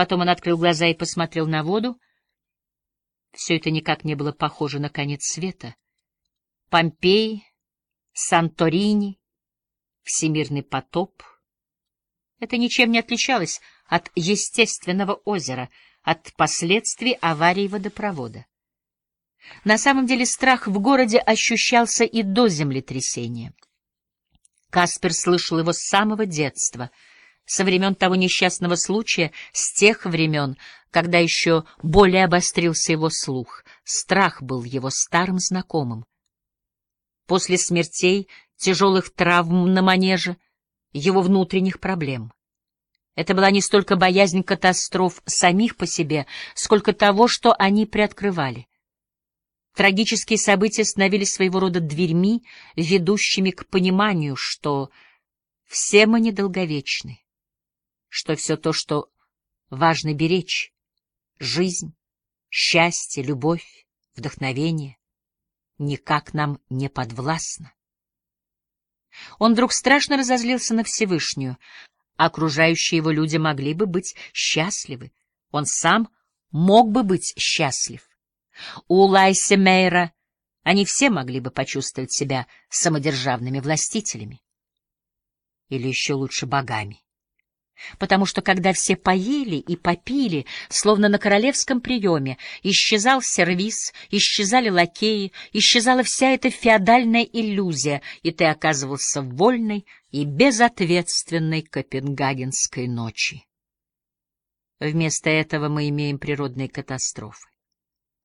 Потом он открыл глаза и посмотрел на воду. Все это никак не было похоже на конец света. Помпеи, Санторини, всемирный потоп. Это ничем не отличалось от естественного озера, от последствий аварии водопровода. На самом деле страх в городе ощущался и до землетрясения. Каспер слышал его с самого детства, со времен того несчастного случая, с тех времен, когда еще более обострился его слух. Страх был его старым знакомым. После смертей, тяжелых травм на манеже, его внутренних проблем. Это была не столько боязнь катастроф самих по себе, сколько того, что они приоткрывали. Трагические события становились своего рода дверьми, ведущими к пониманию, что все мы недолговечны, что все то, что важно беречь — жизнь, счастье, любовь, вдохновение — никак нам не подвластно. Он вдруг страшно разозлился на Всевышнюю. Окружающие его люди могли бы быть счастливы. Он сам мог бы быть счастлив. У Лайса Мейра они все могли бы почувствовать себя самодержавными властителями. Или еще лучше богами. Потому что когда все поели и попили, словно на королевском приеме, исчезал сервиз, исчезали лакеи, исчезала вся эта феодальная иллюзия, и ты оказывался в вольной и безответственной копенгагенской ночи. Вместо этого мы имеем природные катастрофы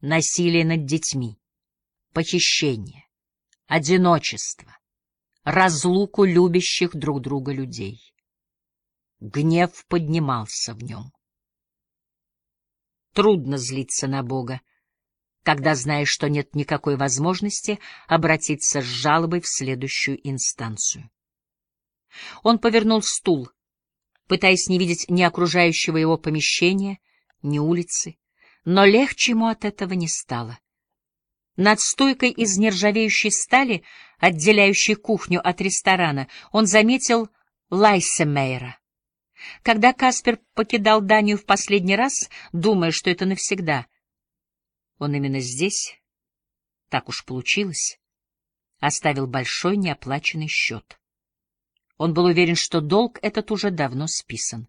насилие над детьми, похищение, одиночество, разлуку любящих друг друга людей. Гнев поднимался в нем. Трудно злиться на Бога, когда знаешь, что нет никакой возможности обратиться с жалобой в следующую инстанцию. Он повернул стул, пытаясь не видеть ни окружающего его помещения, ни улицы, но легче ему от этого не стало. Над стойкой из нержавеющей стали, отделяющей кухню от ресторана, он заметил Лайсемейра. Когда Каспер покидал Данию в последний раз, думая, что это навсегда, он именно здесь, так уж получилось, оставил большой неоплаченный счет. Он был уверен, что долг этот уже давно списан.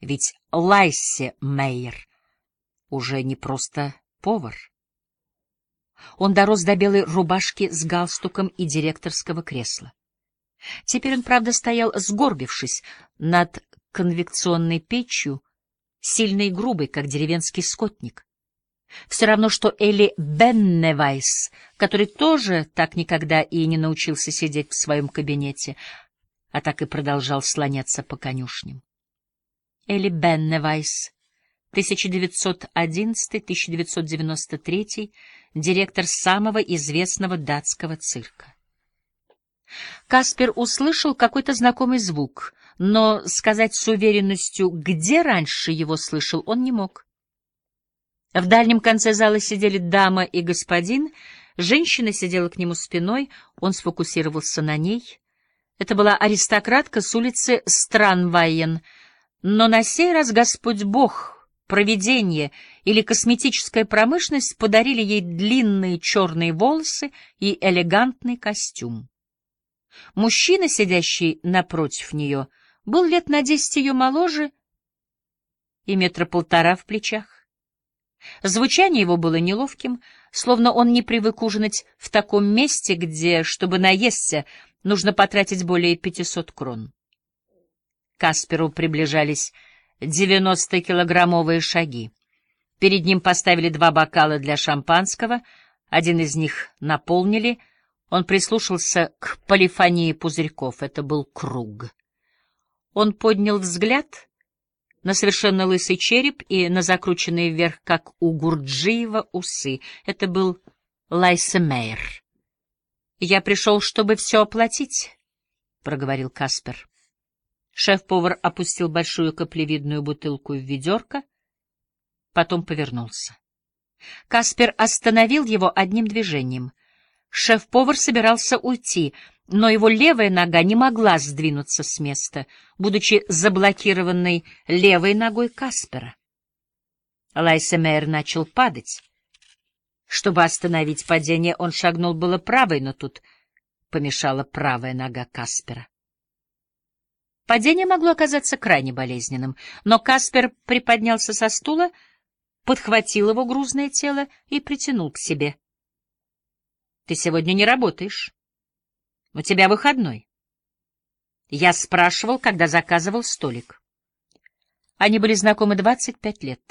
Ведь Лайсе Мейер уже не просто повар. Он дорос до белой рубашки с галстуком и директорского кресла. Теперь он, правда, стоял сгорбившись над конвекционной печью, сильной и грубой, как деревенский скотник. Все равно, что Эли Бенневайс, который тоже так никогда и не научился сидеть в своем кабинете, а так и продолжал слоняться по конюшням. Эли Бенневайс 1911-1993, директор самого известного датского цирка. Каспер услышал какой-то знакомый звук, но сказать с уверенностью, где раньше его слышал, он не мог. В дальнем конце зала сидели дама и господин, женщина сидела к нему спиной, он сфокусировался на ней. Это была аристократка с улицы Странвайен, но на сей раз Господь Бог провидение или косметическая промышленность подарили ей длинные черные волосы и элегантный костюм. Мужчина, сидящий напротив нее, был лет на десять ее моложе и метра полтора в плечах. Звучание его было неловким, словно он не привык ужинать в таком месте, где, чтобы наесться, нужно потратить более пятисот крон. К Касперу приближались девяностокилограммовые шаги. Перед ним поставили два бокала для шампанского, один из них наполнили. Он прислушался к полифонии пузырьков. Это был круг. Он поднял взгляд на совершенно лысый череп и на закрученные вверх, как у Гурджиева, усы. Это был Лайсемейр. «Я пришел, чтобы все оплатить», — проговорил Каспер. Шеф-повар опустил большую каплевидную бутылку в ведерко, потом повернулся. Каспер остановил его одним движением. Шеф-повар собирался уйти, но его левая нога не могла сдвинуться с места, будучи заблокированной левой ногой Каспера. Лайсемейр начал падать. Чтобы остановить падение, он шагнул было правой, но тут помешала правая нога Каспера. Падение могло оказаться крайне болезненным, но Каспер приподнялся со стула, подхватил его грузное тело и притянул к себе. — Ты сегодня не работаешь. У тебя выходной. Я спрашивал, когда заказывал столик. Они были знакомы двадцать пять лет.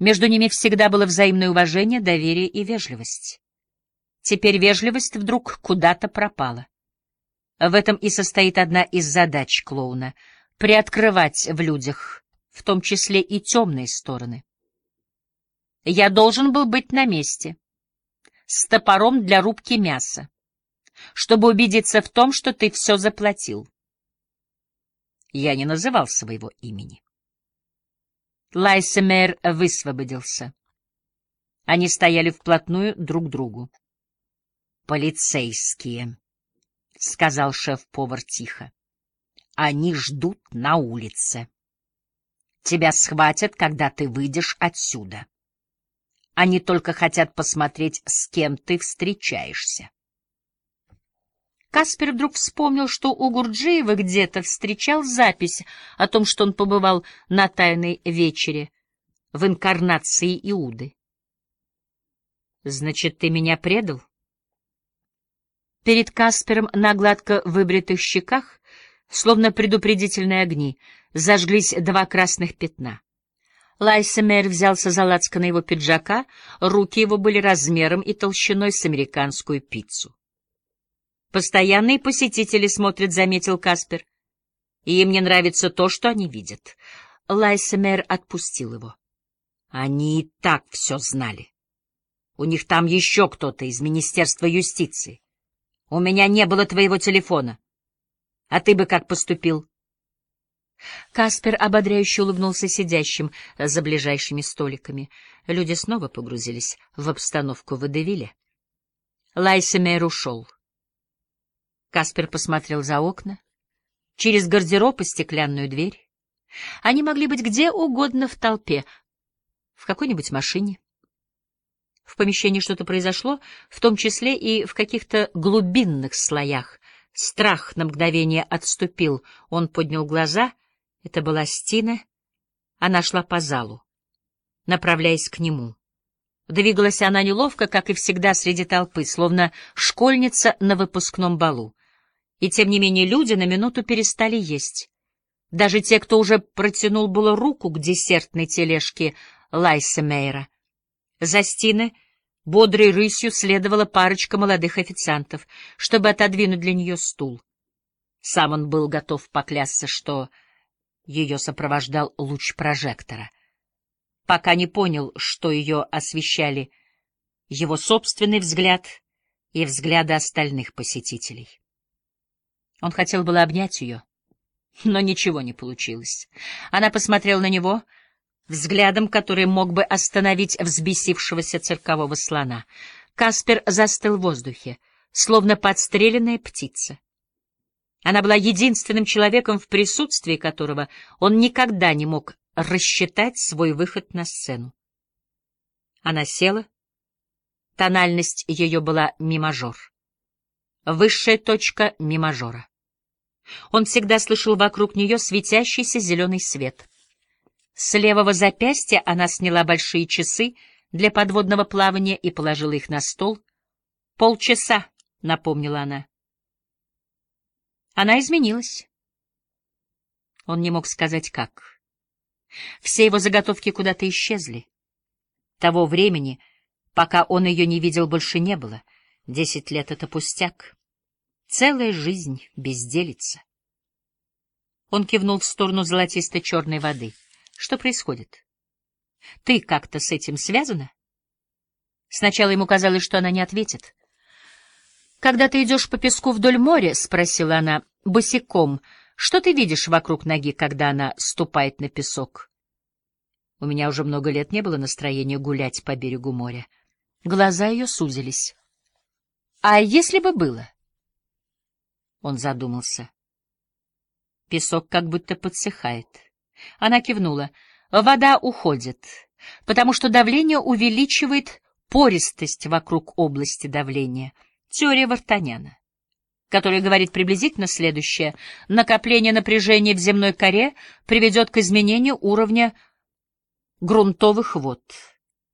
Между ними всегда было взаимное уважение, доверие и вежливость. Теперь вежливость вдруг куда-то пропала. В этом и состоит одна из задач клоуна — приоткрывать в людях, в том числе и темные стороны. Я должен был быть на месте, с топором для рубки мяса, чтобы убедиться в том, что ты все заплатил. Я не называл своего имени. Лайсемер высвободился. Они стояли вплотную друг к другу. «Полицейские», — сказал шеф-повар тихо. «Они ждут на улице. Тебя схватят, когда ты выйдешь отсюда. Они только хотят посмотреть, с кем ты встречаешься». Каспер вдруг вспомнил, что у Гурджиева где-то встречал запись о том, что он побывал на тайной вечере в инкарнации Иуды. «Значит, ты меня предал?» Перед Каспером на гладко выбритых щеках, словно предупредительные огни, зажглись два красных пятна. Лайсемер взялся за лацканы его пиджака, руки его были размером и толщиной с американскую пиццу. Постоянные посетители смотрят, — заметил Каспер. И им не нравится то, что они видят. Лайсемер отпустил его. Они и так все знали. У них там еще кто-то из Министерства юстиции. У меня не было твоего телефона. А ты бы как поступил? Каспер ободряюще улыбнулся сидящим за ближайшими столиками. Люди снова погрузились в обстановку водевиля. Лайсемер ушел. Каспер посмотрел за окна, через гардероб и стеклянную дверь. Они могли быть где угодно в толпе, в какой-нибудь машине. В помещении что-то произошло, в том числе и в каких-то глубинных слоях. Страх на мгновение отступил. Он поднял глаза. Это была Стина. Она шла по залу, направляясь к нему. Двигалась она неловко, как и всегда среди толпы, словно школьница на выпускном балу. И тем не менее люди на минуту перестали есть. Даже те, кто уже протянул было руку к десертной тележке Лайсемейра. За стены бодрой рысью следовала парочка молодых официантов, чтобы отодвинуть для нее стул. Сам он был готов поклясться, что ее сопровождал луч прожектора. Пока не понял, что ее освещали его собственный взгляд и взгляды остальных посетителей. Он хотел было обнять ее, но ничего не получилось. Она посмотрела на него взглядом, который мог бы остановить взбесившегося циркового слона. Каспер застыл в воздухе, словно подстреленная птица. Она была единственным человеком, в присутствии которого он никогда не мог рассчитать свой выход на сцену. Она села. Тональность ее была мимажор. Высшая точка мимажора. Он всегда слышал вокруг нее светящийся зеленый свет. С левого запястья она сняла большие часы для подводного плавания и положила их на стол. «Полчаса», — напомнила она. Она изменилась. Он не мог сказать, как. Все его заготовки куда-то исчезли. Того времени, пока он ее не видел, больше не было. Десять лет — это пустяк. Целая жизнь безделица. Он кивнул в сторону золотисто-черной воды. Что происходит? Ты как-то с этим связана? Сначала ему казалось, что она не ответит. «Когда ты идешь по песку вдоль моря, — спросила она, — босиком, что ты видишь вокруг ноги, когда она ступает на песок?» У меня уже много лет не было настроения гулять по берегу моря. Глаза ее сузились. А если бы было? Он задумался. Песок как будто подсыхает. Она кивнула. Вода уходит, потому что давление увеличивает пористость вокруг области давления. Теория Вартаняна, которая говорит приблизительно следующее. Накопление напряжения в земной коре приведет к изменению уровня грунтовых вод.